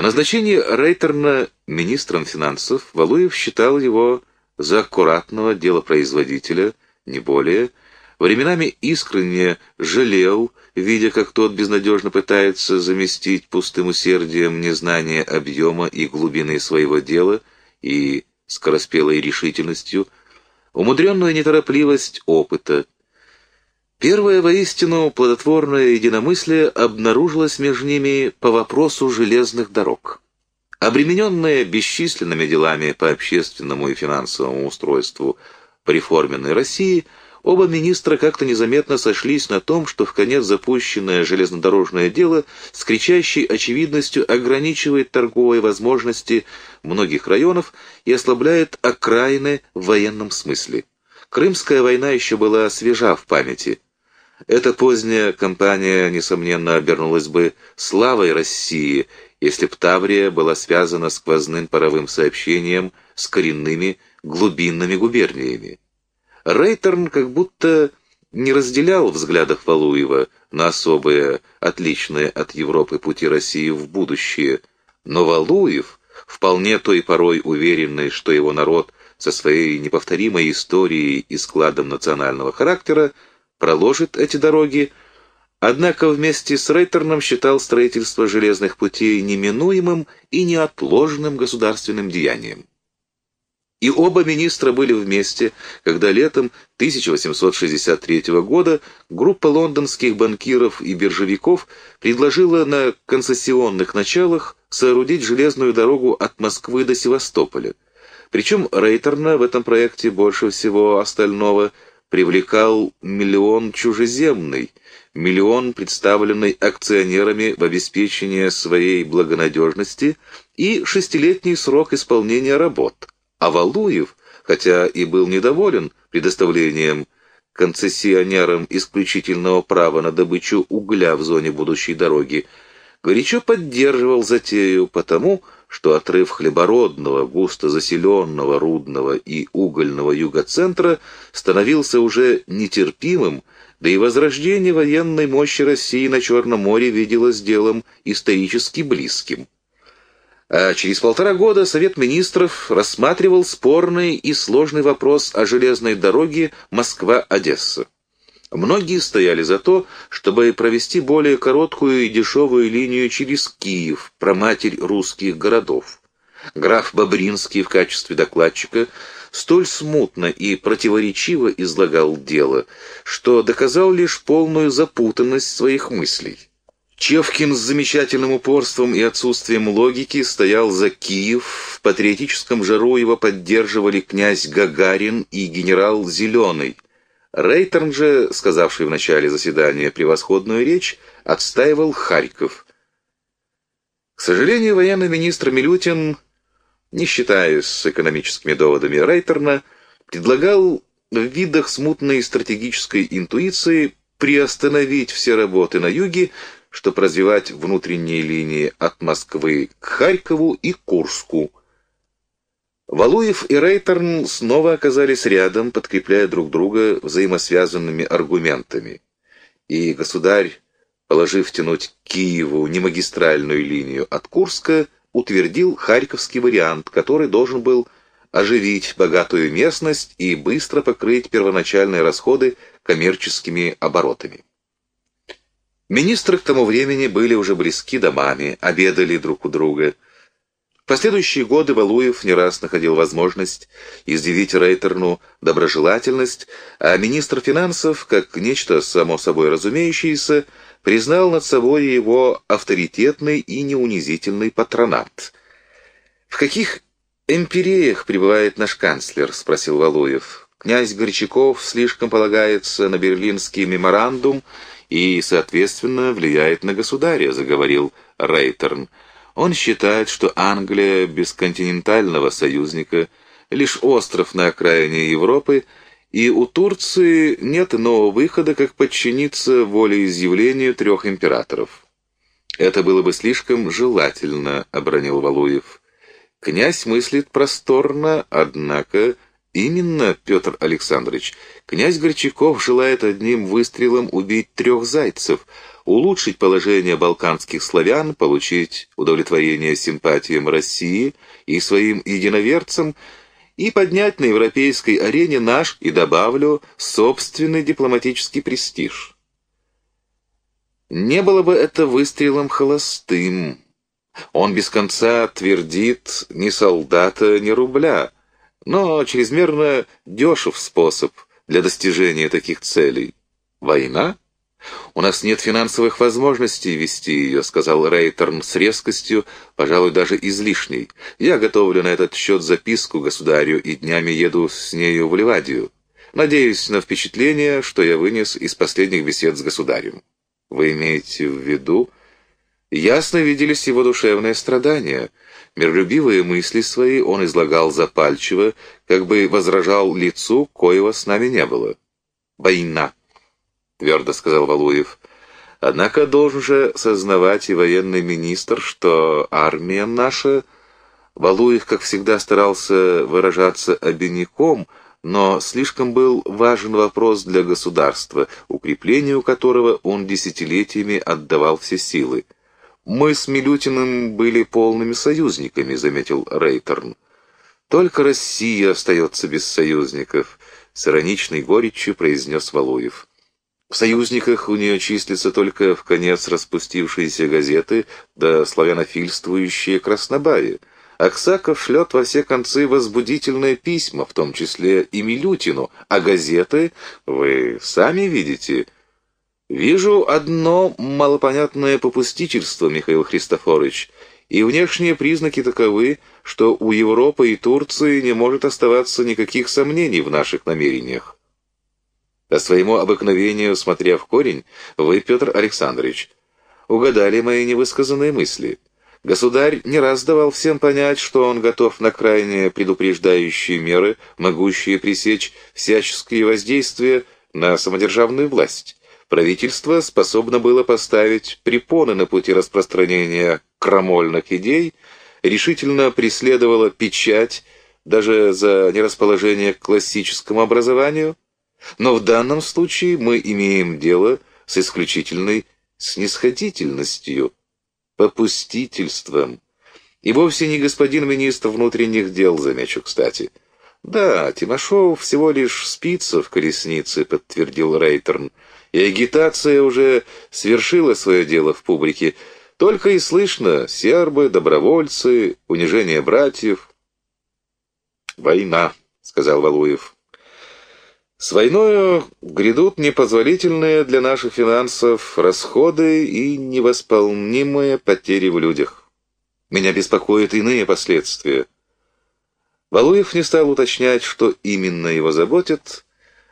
По назначении Рейтерна министром финансов Валуев считал его за аккуратного делопроизводителя, не более, временами искренне жалел, видя, как тот безнадежно пытается заместить пустым усердием незнание объема и глубины своего дела и скороспелой решительностью, умудренную неторопливость опыта. Первое воистину плодотворное единомыслие обнаружилось между ними по вопросу железных дорог. Обремененные бесчисленными делами по общественному и финансовому устройству реформенной России, оба министра как-то незаметно сошлись на том, что в конец запущенное железнодорожное дело с кричащей очевидностью ограничивает торговые возможности многих районов и ослабляет окраины в военном смысле. Крымская война еще была свежа в памяти. Эта поздняя кампания, несомненно, обернулась бы славой России если б Таврия была связана сквозным паровым сообщением с коренными глубинными губерниями. Рейтерн как будто не разделял взглядов Валуева на особые, отличные от Европы пути России в будущее, но Валуев, вполне той порой уверенный, что его народ со своей неповторимой историей и складом национального характера проложит эти дороги, Однако вместе с Рейтерном считал строительство железных путей неминуемым и неотложным государственным деянием. И оба министра были вместе, когда летом 1863 года группа лондонских банкиров и биржевиков предложила на концессионных началах соорудить железную дорогу от Москвы до Севастополя. Причем Рейтерна в этом проекте больше всего остального привлекал миллион чужеземный, миллион, представленный акционерами в обеспечение своей благонадежности, и шестилетний срок исполнения работ. А Валуев, хотя и был недоволен предоставлением концессионерам исключительного права на добычу угля в зоне будущей дороги, горячо поддерживал затею потому, что отрыв хлебородного, густо заселенного, рудного и угольного югоцентра становился уже нетерпимым, да и возрождение военной мощи России на Черном море виделось делом исторически близким. А через полтора года Совет Министров рассматривал спорный и сложный вопрос о железной дороге Москва-Одесса. Многие стояли за то, чтобы провести более короткую и дешевую линию через Киев, проматерь русских городов. Граф Бобринский в качестве докладчика столь смутно и противоречиво излагал дело, что доказал лишь полную запутанность своих мыслей. Чевкин с замечательным упорством и отсутствием логики стоял за Киев, в патриотическом жару его поддерживали князь Гагарин и генерал Зеленый. Рейтерн же, сказавший в начале заседания превосходную речь, отстаивал Харьков. К сожалению, военный министр Милютин не считаясь с экономическими доводами Рейтерна, предлагал в видах смутной стратегической интуиции приостановить все работы на юге, чтобы развивать внутренние линии от Москвы к Харькову и Курску. Валуев и Рейтерн снова оказались рядом, подкрепляя друг друга взаимосвязанными аргументами. И государь, положив тянуть Киеву не магистральную линию от Курска, утвердил харьковский вариант, который должен был оживить богатую местность и быстро покрыть первоначальные расходы коммерческими оборотами. Министры к тому времени были уже близки домами, обедали друг у друга. В последующие годы Валуев не раз находил возможность изъявить Рейтерну доброжелательность, а министр финансов, как нечто само собой разумеющееся, признал над собой его авторитетный и неунизительный патронат. «В каких империях пребывает наш канцлер?» — спросил Валуев. «Князь Горчаков слишком полагается на берлинский меморандум и, соответственно, влияет на государя», — заговорил Рейтерн. «Он считает, что Англия без континентального союзника — лишь остров на окраине Европы — и у Турции нет иного выхода, как подчиниться волеизъявлению трех императоров. Это было бы слишком желательно, — обронил Валуев. Князь мыслит просторно, однако именно, Петр Александрович, князь Горчаков желает одним выстрелом убить трех зайцев. Улучшить положение балканских славян, получить удовлетворение симпатиям России и своим единоверцам и поднять на европейской арене наш, и добавлю, собственный дипломатический престиж. Не было бы это выстрелом холостым. Он без конца твердит ни солдата, ни рубля, но чрезмерно дешев способ для достижения таких целей. Война? «У нас нет финансовых возможностей вести ее», — сказал Рейтерн с резкостью, пожалуй, даже излишней. «Я готовлю на этот счет записку государю и днями еду с нею в Ливадию. Надеюсь на впечатление, что я вынес из последних бесед с государем». «Вы имеете в виду?» Ясно виделись его душевные страдания. Миролюбивые мысли свои он излагал запальчиво, как бы возражал лицу, коего с нами не было. «Война!» Твердо сказал Валуев. Однако должен же сознавать и военный министр, что армия наша... Валуев, как всегда, старался выражаться обиняком, но слишком был важен вопрос для государства, укреплению которого он десятилетиями отдавал все силы. «Мы с Милютиным были полными союзниками», — заметил Рейтерн. «Только Россия остается без союзников», — с ироничной горечью произнес Валуев. В союзниках у нее числятся только в конец распустившиеся газеты да славянофильствующие краснобаи. Аксаков шлет во все концы возбудительные письма, в том числе и Милютину, а газеты, вы сами видите. Вижу одно малопонятное попустительство, Михаил Христофорович, и внешние признаки таковы, что у Европы и Турции не может оставаться никаких сомнений в наших намерениях. По своему обыкновению, смотря в корень, вы, Петр Александрович, угадали мои невысказанные мысли. Государь не раз давал всем понять, что он готов на крайне предупреждающие меры, могущие пресечь всяческие воздействия на самодержавную власть. Правительство способно было поставить препоны на пути распространения крамольных идей, решительно преследовало печать даже за нерасположение к классическому образованию, но в данном случае мы имеем дело с исключительной снисходительностью, попустительством. И вовсе не господин министр внутренних дел, замечу кстати. Да, Тимошов всего лишь спица в колеснице, подтвердил Рейтерн, и агитация уже свершила свое дело в публике. Только и слышно сербы, добровольцы, унижение братьев. «Война», — сказал Валуев. С войною грядут непозволительные для наших финансов расходы и невосполнимые потери в людях. Меня беспокоят иные последствия. Валуев не стал уточнять, что именно его заботит,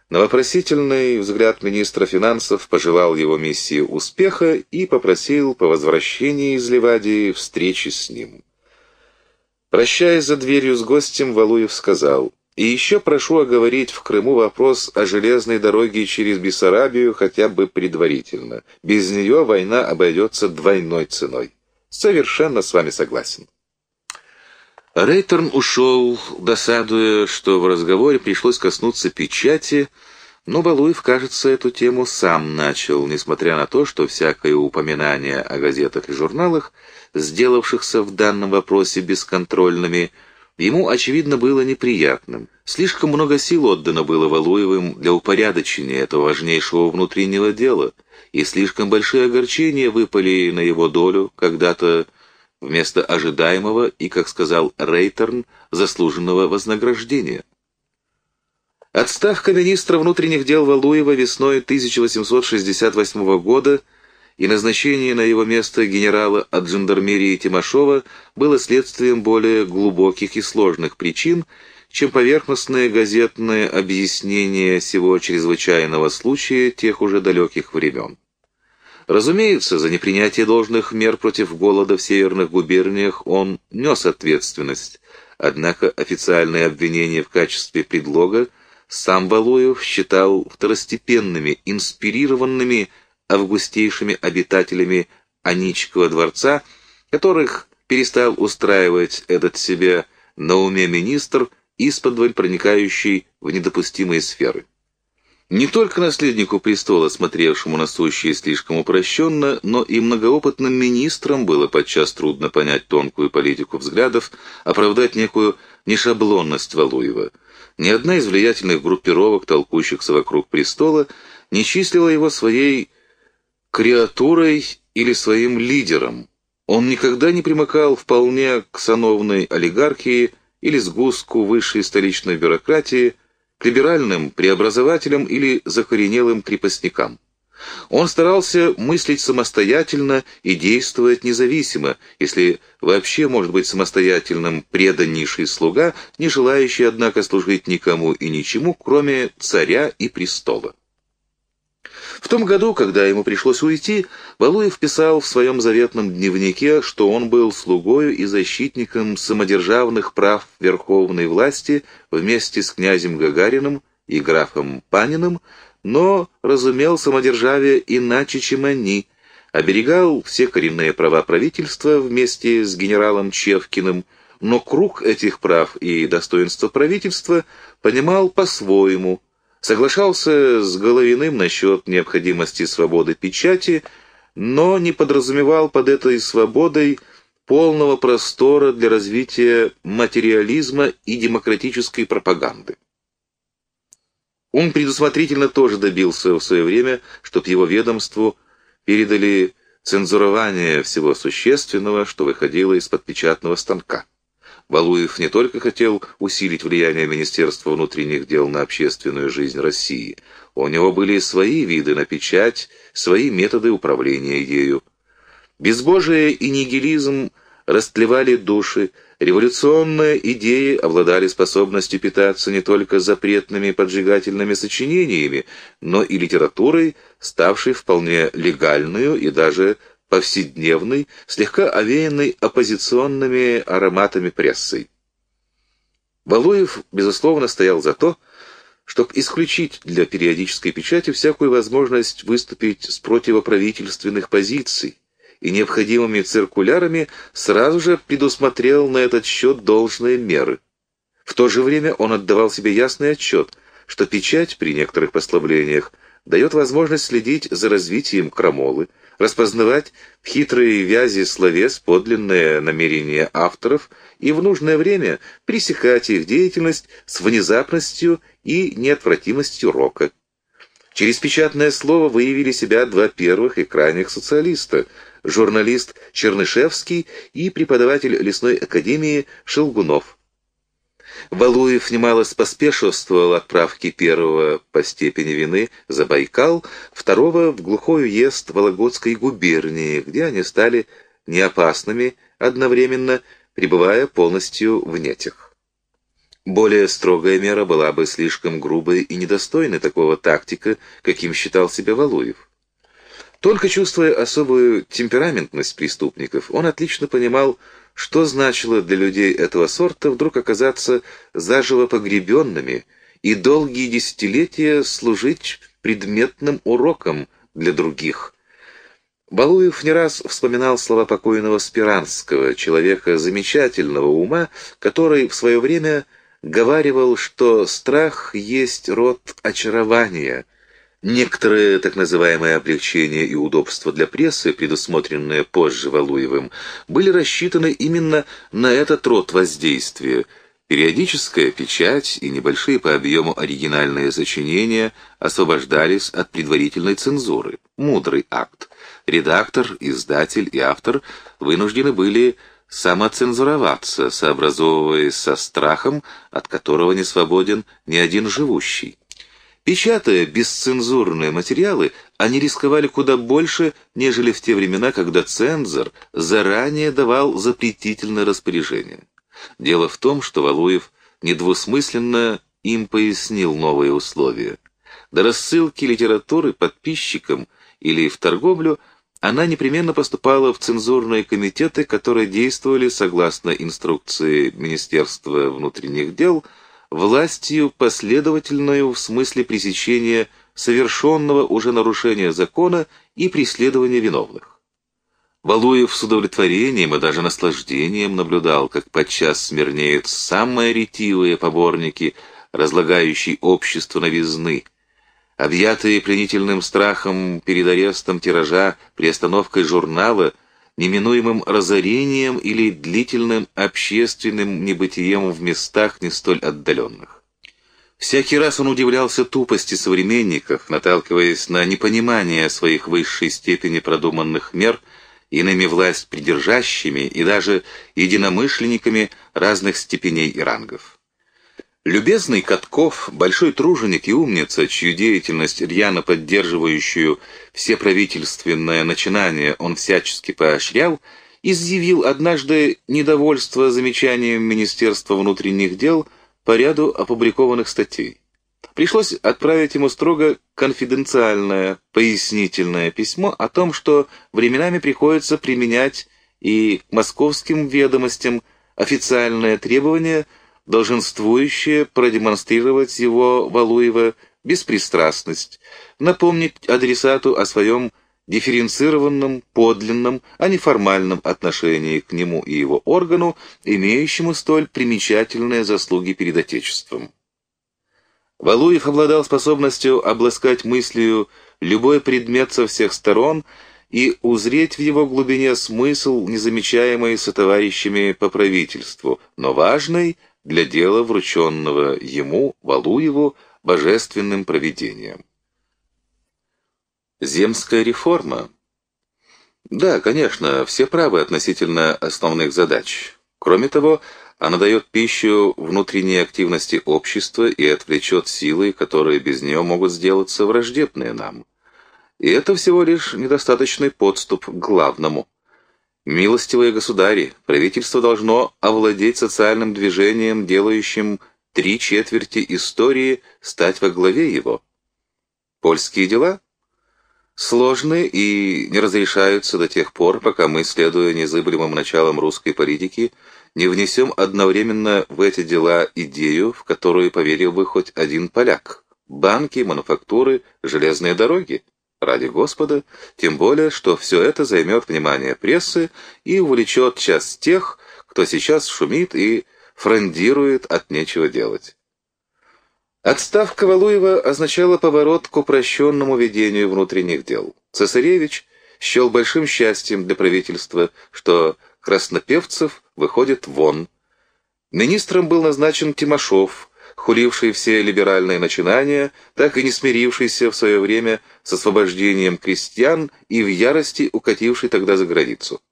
но вопросительный взгляд министра финансов пожелал его миссии успеха и попросил по возвращении из Ливадии встречи с ним. Прощаясь за дверью с гостем, Валуев сказал — и еще прошу оговорить в Крыму вопрос о железной дороге через Бессарабию хотя бы предварительно. Без нее война обойдется двойной ценой. Совершенно с вами согласен. Рейтерн ушел, досадуя, что в разговоре пришлось коснуться печати, но Балуев, кажется, эту тему сам начал, несмотря на то, что всякое упоминание о газетах и журналах, сделавшихся в данном вопросе бесконтрольными, ему, очевидно, было неприятным. Слишком много сил отдано было Валуевым для упорядочения этого важнейшего внутреннего дела, и слишком большие огорчения выпали на его долю когда-то вместо ожидаемого и, как сказал Рейтерн, заслуженного вознаграждения. Отставка министра внутренних дел Валуева весной 1868 года – и назначение на его место генерала от жандармерии Тимошова было следствием более глубоких и сложных причин, чем поверхностное газетное объяснение всего чрезвычайного случая тех уже далеких времен. Разумеется, за непринятие должных мер против голода в северных губерниях он нес ответственность, однако официальные обвинения в качестве предлога сам Валуев считал второстепенными, инспирированными августейшими обитателями Аничкова дворца, которых перестал устраивать этот себе на уме министр, исподволь проникающий в недопустимые сферы. Не только наследнику престола, смотревшему на сущее слишком упрощенно, но и многоопытным министрам было подчас трудно понять тонкую политику взглядов, оправдать некую нешаблонность Валуева. Ни одна из влиятельных группировок, толкущихся вокруг престола, не числила его своей креатурой или своим лидером. Он никогда не примыкал вполне к сановной олигархии или сгустку высшей столичной бюрократии, к либеральным преобразователям или закоренелым крепостникам. Он старался мыслить самостоятельно и действовать независимо, если вообще может быть самостоятельным преданнейший слуга, не желающий, однако, служить никому и ничему, кроме царя и престола. В том году, когда ему пришлось уйти, Валуев писал в своем заветном дневнике, что он был слугою и защитником самодержавных прав верховной власти вместе с князем Гагариным и графом Паниным, но разумел самодержавие иначе, чем они, оберегал все коренные права правительства вместе с генералом Чевкиным, но круг этих прав и достоинства правительства понимал по-своему – соглашался с Головиным насчет необходимости свободы печати, но не подразумевал под этой свободой полного простора для развития материализма и демократической пропаганды. Он предусмотрительно тоже добился в свое время, чтобы его ведомству передали цензурование всего существенного, что выходило из-под печатного станка. Валуев не только хотел усилить влияние Министерства внутренних дел на общественную жизнь России, у него были свои виды на печать, свои методы управления ею. Безбожие и нигилизм растлевали души, революционные идеи обладали способностью питаться не только запретными поджигательными сочинениями, но и литературой, ставшей вполне легальную и даже повседневной, слегка овеянной оппозиционными ароматами прессой. Валуев, безусловно, стоял за то, чтобы исключить для периодической печати всякую возможность выступить с противоправительственных позиций, и необходимыми циркулярами сразу же предусмотрел на этот счет должные меры. В то же время он отдавал себе ясный отчет, что печать при некоторых послаблениях дает возможность следить за развитием крамолы, распознавать в хитрые вязи словес подлинное намерение авторов и в нужное время пресекать их деятельность с внезапностью и неотвратимостью рока. Через печатное слово выявили себя два первых и крайних социалиста – журналист Чернышевский и преподаватель лесной академии Шелгунов – Валуев немало споспешествовал отправки первого по степени вины за Байкал, второго в глухой уезд Вологодской губернии, где они стали неопасными одновременно, пребывая полностью в нетях. Более строгая мера была бы слишком грубой и недостойной такого тактика, каким считал себя Валуев. Только чувствуя особую темпераментность преступников, он отлично понимал, что значило для людей этого сорта вдруг оказаться заживо погребенными и долгие десятилетия служить предметным уроком для других? Балуев не раз вспоминал слова покойного Спиранского, человека замечательного ума, который в свое время говаривал, что страх есть род очарования — Некоторые так называемые облегчения и удобства для прессы, предусмотренные позже Валуевым, были рассчитаны именно на этот род воздействия. Периодическая печать и небольшие по объему оригинальные сочинения освобождались от предварительной цензуры. Мудрый акт. Редактор, издатель и автор вынуждены были самоцензуроваться, сообразовываясь со страхом, от которого не свободен ни один живущий. Печатая бесцензурные материалы, они рисковали куда больше, нежели в те времена, когда цензор заранее давал запретительное распоряжение. Дело в том, что Валуев недвусмысленно им пояснил новые условия. До рассылки литературы подписчикам или в торговлю она непременно поступала в цензурные комитеты, которые действовали согласно инструкции Министерства внутренних дел – властью последовательную в смысле пресечения совершенного уже нарушения закона и преследования виновных. Валуев с удовлетворением и даже наслаждением наблюдал, как подчас смирнеют самые ретивые поборники, разлагающие общество новизны, объятые пленительным страхом перед арестом тиража, приостановкой журнала, неминуемым разорением или длительным общественным небытием в местах не столь отдаленных. Всякий раз он удивлялся тупости современников, наталкиваясь на непонимание своих высшей степени продуманных мер иными власть придержащими и даже единомышленниками разных степеней и рангов. Любезный Катков, большой труженик и умница, чью деятельность, рьяно поддерживающую все правительственное начинание, он всячески поощрял, изъявил однажды недовольство замечанием Министерства внутренних дел по ряду опубликованных статей. Пришлось отправить ему строго конфиденциальное, пояснительное письмо о том, что временами приходится применять и к московским ведомостям официальное требование – долженствующее продемонстрировать его, Валуева, беспристрастность, напомнить адресату о своем дифференцированном, подлинном, а не формальном отношении к нему и его органу, имеющему столь примечательные заслуги перед Отечеством. Валуев обладал способностью обласкать мыслью любой предмет со всех сторон и узреть в его глубине смысл, незамечаемый сотоварищами по правительству, но важный для дела, врученного ему, Валуеву, божественным провидением. Земская реформа. Да, конечно, все правы относительно основных задач. Кроме того, она дает пищу внутренней активности общества и отвлечет силы, которые без нее могут сделаться враждебные нам. И это всего лишь недостаточный подступ к главному – Милостивые государи, правительство должно овладеть социальным движением, делающим три четверти истории, стать во главе его. Польские дела сложны и не разрешаются до тех пор, пока мы, следуя незыблемым началам русской политики, не внесем одновременно в эти дела идею, в которую поверил бы хоть один поляк. Банки, мануфактуры, железные дороги ради Господа, тем более, что все это займет внимание прессы и увлечет час тех, кто сейчас шумит и фрондирует от нечего делать. Отставка Валуева означала поворот к упрощенному ведению внутренних дел. Цесаревич счел большим счастьем для правительства, что Краснопевцев выходит вон. Министром был назначен Тимашев, хуливший все либеральные начинания, так и не смирившийся в свое время с освобождением крестьян и в ярости укативший тогда за границу.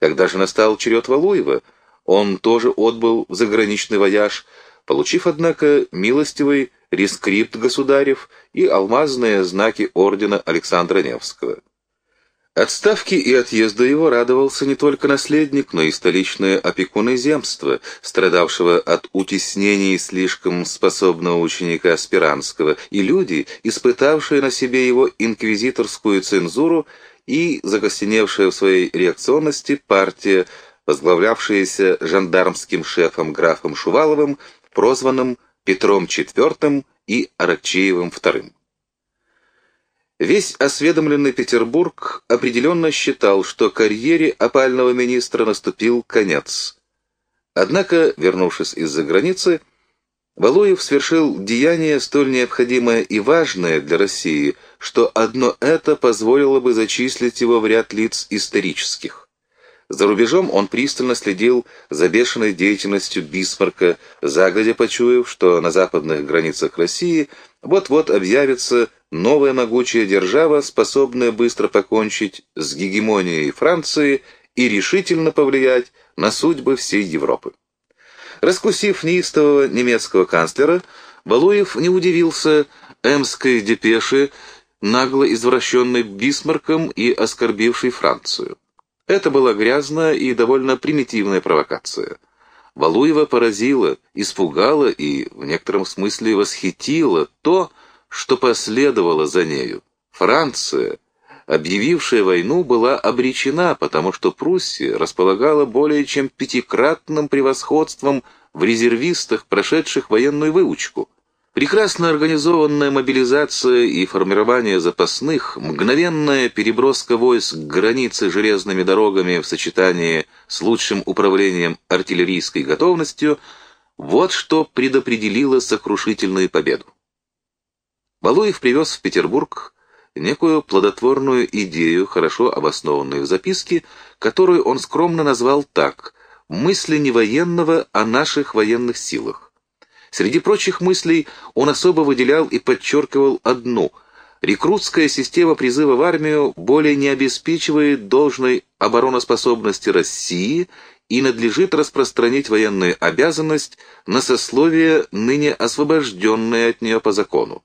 Когда же настал черед Валуева, он тоже отбыл в заграничный вояж, получив, однако, милостивый рескрипт государев и алмазные знаки ордена Александра Невского. Отставки и отъезда его радовался не только наследник, но и столичные опекуны земства, страдавшего от утеснений слишком способного ученика Сперанского, и люди, испытавшие на себе его инквизиторскую цензуру и закостеневшая в своей реакционности партия, возглавлявшаяся жандармским шефом графом Шуваловым, прозванным Петром IV и Аракчеевым II. Весь осведомленный Петербург определенно считал, что карьере опального министра наступил конец. Однако, вернувшись из-за границы, Валуев совершил деяние столь необходимое и важное для России, что одно это позволило бы зачислить его в ряд лиц исторических. За рубежом он пристально следил за бешеной деятельностью Бисмарка, загодя почуяв, что на западных границах России вот-вот объявится новая могучая держава, способная быстро покончить с гегемонией Франции и решительно повлиять на судьбы всей Европы. Раскусив неистового немецкого канцлера, Валуев не удивился эмской депеше, нагло извращенной Бисмарком и оскорбившей Францию. Это была грязная и довольно примитивная провокация. Валуева поразила, испугала и, в некотором смысле, восхитила то, что последовало за нею. Франция, объявившая войну, была обречена, потому что Пруссия располагала более чем пятикратным превосходством в резервистах, прошедших военную выучку. Прекрасно организованная мобилизация и формирование запасных, мгновенная переброска войск к границе железными дорогами в сочетании с лучшим управлением артиллерийской готовностью – вот что предопределило сокрушительную победу. Балуев привез в Петербург некую плодотворную идею, хорошо обоснованную в записке, которую он скромно назвал так «мысли не военного о наших военных силах». Среди прочих мыслей он особо выделял и подчеркивал одну – Рекрутская система призыва в армию более не обеспечивает должной обороноспособности России и надлежит распространить военную обязанность на сословие, ныне освобожденное от нее по закону.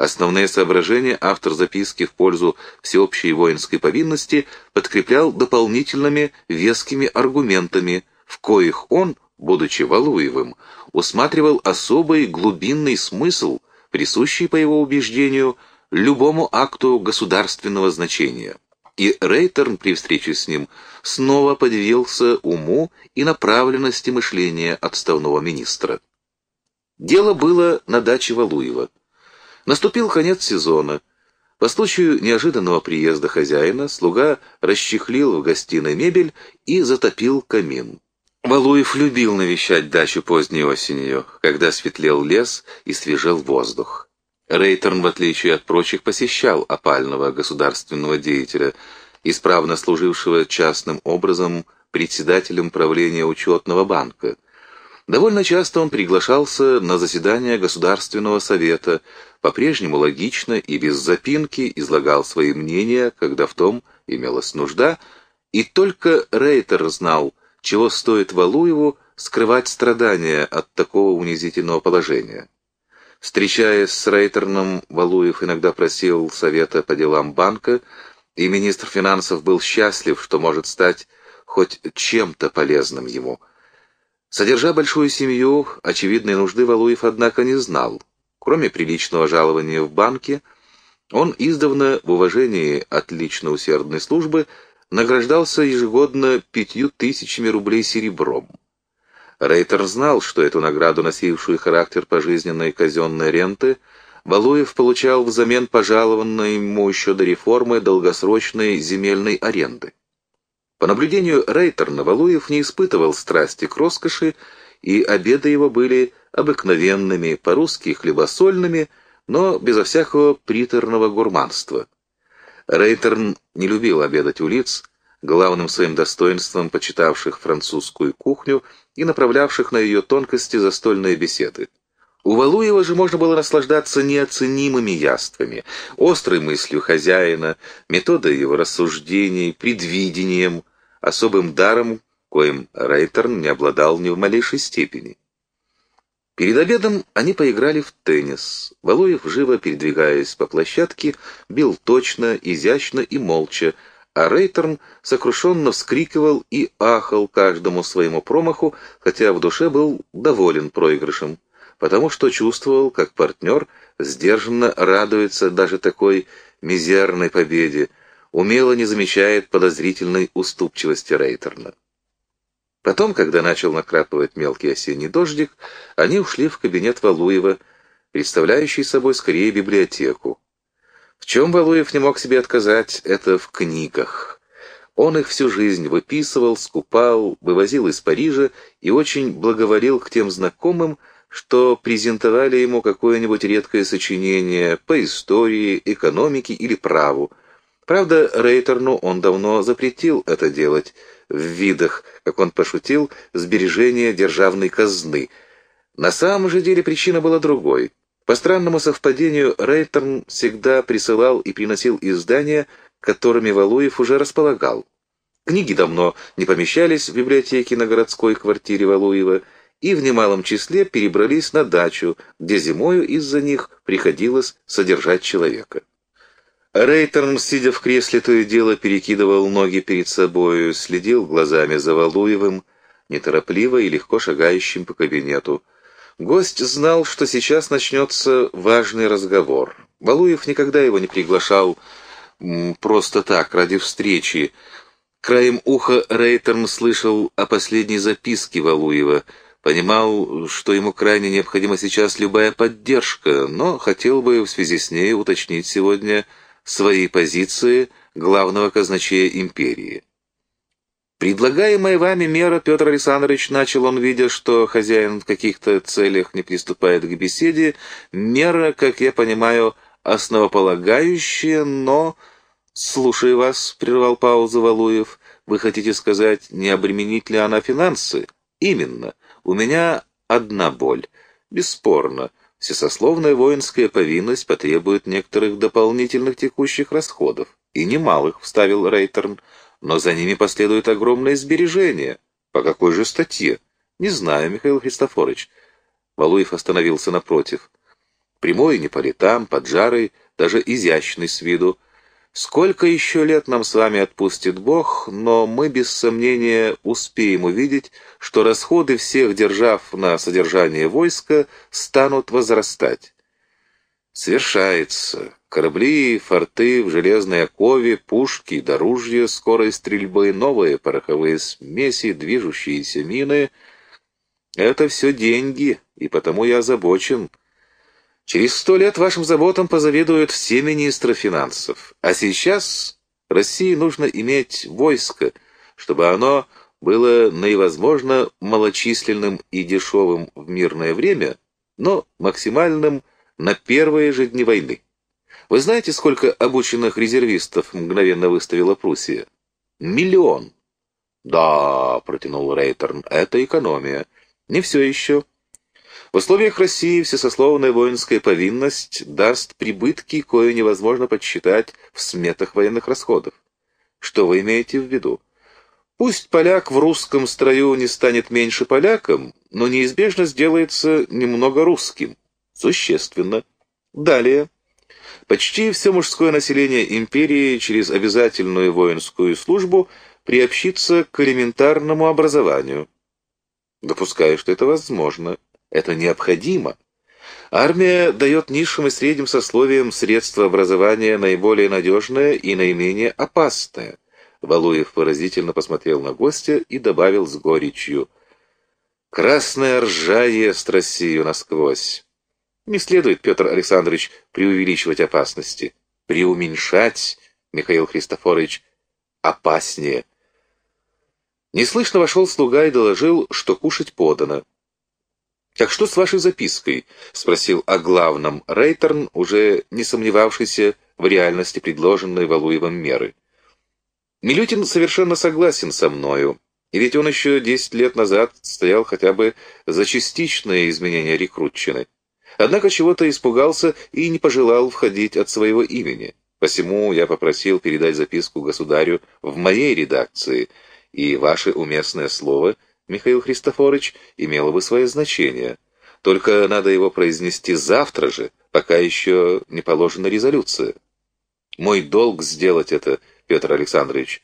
Основные соображения автор записки в пользу всеобщей воинской повинности подкреплял дополнительными вескими аргументами, в коих он, будучи Валуевым, усматривал особый глубинный смысл, присущий, по его убеждению, любому акту государственного значения. И Рейтерн при встрече с ним снова подивился уму и направленности мышления отставного министра. Дело было на даче Валуева. Наступил конец сезона. По случаю неожиданного приезда хозяина слуга расчехлил в гостиной мебель и затопил камин. Валуев любил навещать дачу поздней осенью, когда светлел лес и свежел воздух. Рейтерн, в отличие от прочих, посещал опального государственного деятеля, исправно служившего частным образом председателем правления учетного банка – Довольно часто он приглашался на заседания Государственного совета, по-прежнему логично и без запинки излагал свои мнения, когда в том имелась нужда, и только Рейтер знал, чего стоит Валуеву скрывать страдания от такого унизительного положения. Встречаясь с Рейтерном, Валуев иногда просил совета по делам банка, и министр финансов был счастлив, что может стать хоть чем-то полезным ему – Содержа большую семью, очевидной нужды Валуев, однако, не знал. Кроме приличного жалования в банке, он издавна в уважении отлично усердной службы награждался ежегодно пятью тысячами рублей серебром. Рейтер знал, что эту награду, носившую характер пожизненной казенной ренты, Валуев получал взамен пожалованной ему еще до реформы долгосрочной земельной аренды. По наблюдению Рейтерна, Валуев не испытывал страсти к роскоши, и обеды его были обыкновенными, по-русски хлебосольными, но безо всякого приторного гурманства. Рейтерн не любил обедать у лиц, главным своим достоинством почитавших французскую кухню и направлявших на ее тонкости застольные беседы. У Валуева же можно было наслаждаться неоценимыми яствами, острой мыслью хозяина, методой его рассуждений, предвидением, особым даром, коим Рейтерн не обладал ни в малейшей степени. Перед обедом они поиграли в теннис. Валуев, живо передвигаясь по площадке, бил точно, изящно и молча, а Рейтерн сокрушенно вскрикивал и ахал каждому своему промаху, хотя в душе был доволен проигрышем, потому что чувствовал, как партнер сдержанно радуется даже такой мизерной победе, умело не замечает подозрительной уступчивости Рейтерна. Потом, когда начал накрапывать мелкий осенний дождик, они ушли в кабинет Валуева, представляющий собой скорее библиотеку. В чем Валуев не мог себе отказать, это в книгах. Он их всю жизнь выписывал, скупал, вывозил из Парижа и очень благоволил к тем знакомым, что презентовали ему какое-нибудь редкое сочинение по истории, экономике или праву, Правда, Рейтерну он давно запретил это делать в видах, как он пошутил, сбережения державной казны. На самом же деле причина была другой. По странному совпадению, Рейтерн всегда присылал и приносил издания, которыми Валуев уже располагал. Книги давно не помещались в библиотеке на городской квартире Валуева, и в немалом числе перебрались на дачу, где зимою из-за них приходилось содержать человека. Рейтерн, сидя в кресле, то и дело перекидывал ноги перед собою, следил глазами за Валуевым, неторопливо и легко шагающим по кабинету. Гость знал, что сейчас начнется важный разговор. Валуев никогда его не приглашал просто так, ради встречи. Краем уха Рейтерн слышал о последней записке Валуева, понимал, что ему крайне необходима сейчас любая поддержка, но хотел бы в связи с ней уточнить сегодня своей позиции главного казначея империи. Предлагаемая вами мера, Петр Александрович, начал он, видя, что хозяин в каких-то целях не приступает к беседе, мера, как я понимаю, основополагающая, но... «Слушай вас», — прервал паузу Валуев, — «вы хотите сказать, не обременит ли она финансы?» «Именно. У меня одна боль. Бесспорно. Всесословная воинская повинность потребует некоторых дополнительных текущих расходов. И немалых, — вставил Рейтерн но за ними последует огромное сбережение. По какой же статье? Не знаю, Михаил Христофорович. Валуев остановился напротив. Прямой, не по летам, поджарый, даже изящный с виду. Сколько еще лет нам с вами отпустит Бог, но мы без сомнения успеем увидеть, что расходы всех держав на содержание войска станут возрастать. Свершается. Корабли, форты в железной окове, пушки, доружья скорой стрельбы, новые пороховые смеси, движущиеся мины — это все деньги, и потому я озабочен. Через сто лет вашим заботам позавидуют все министры финансов. А сейчас России нужно иметь войско, чтобы оно было наивозможно малочисленным и дешевым в мирное время, но максимальным на первые же дни войны. Вы знаете, сколько обученных резервистов мгновенно выставила Пруссия? Миллион. Да, протянул Рейтерн, это экономия. Не все еще. В условиях России всесословная воинская повинность даст прибытки, кое невозможно подсчитать в сметах военных расходов. Что вы имеете в виду? Пусть поляк в русском строю не станет меньше поляком, но неизбежно сделается немного русским. Существенно. Далее. Почти все мужское население империи через обязательную воинскую службу приобщится к элементарному образованию. Допускаю, что это возможно. Это необходимо. Армия дает низшим и средним сословиям средства образования наиболее надежное и наименее опасное. Валуев поразительно посмотрел на гостя и добавил с горечью. «Красная ржа ест Россию насквозь». Не следует, Петр Александрович, преувеличивать опасности. Преуменьшать, Михаил Христофорович, опаснее. Неслышно вошел слуга и доложил, что кушать подано. «Так что с вашей запиской?» — спросил о главном Рейтерн, уже не сомневавшийся в реальности предложенной Валуевым меры. «Милютин совершенно согласен со мною, и ведь он еще десять лет назад стоял хотя бы за частичное изменение рекрутчины. Однако чего-то испугался и не пожелал входить от своего имени. Посему я попросил передать записку государю в моей редакции, и ваше уместное слово, Михаил Христофорович, имело бы свое значение. Только надо его произнести завтра же, пока еще не положена резолюция. Мой долг сделать это, Петр Александрович.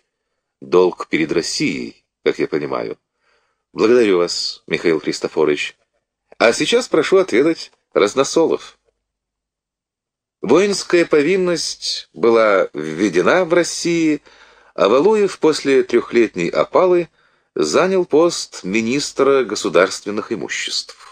Долг перед Россией, как я понимаю. Благодарю вас, Михаил Христофорович. А сейчас прошу отведать разносолов. Воинская повинность была введена в России, а Валуев после трехлетней опалы занял пост министра государственных имуществ.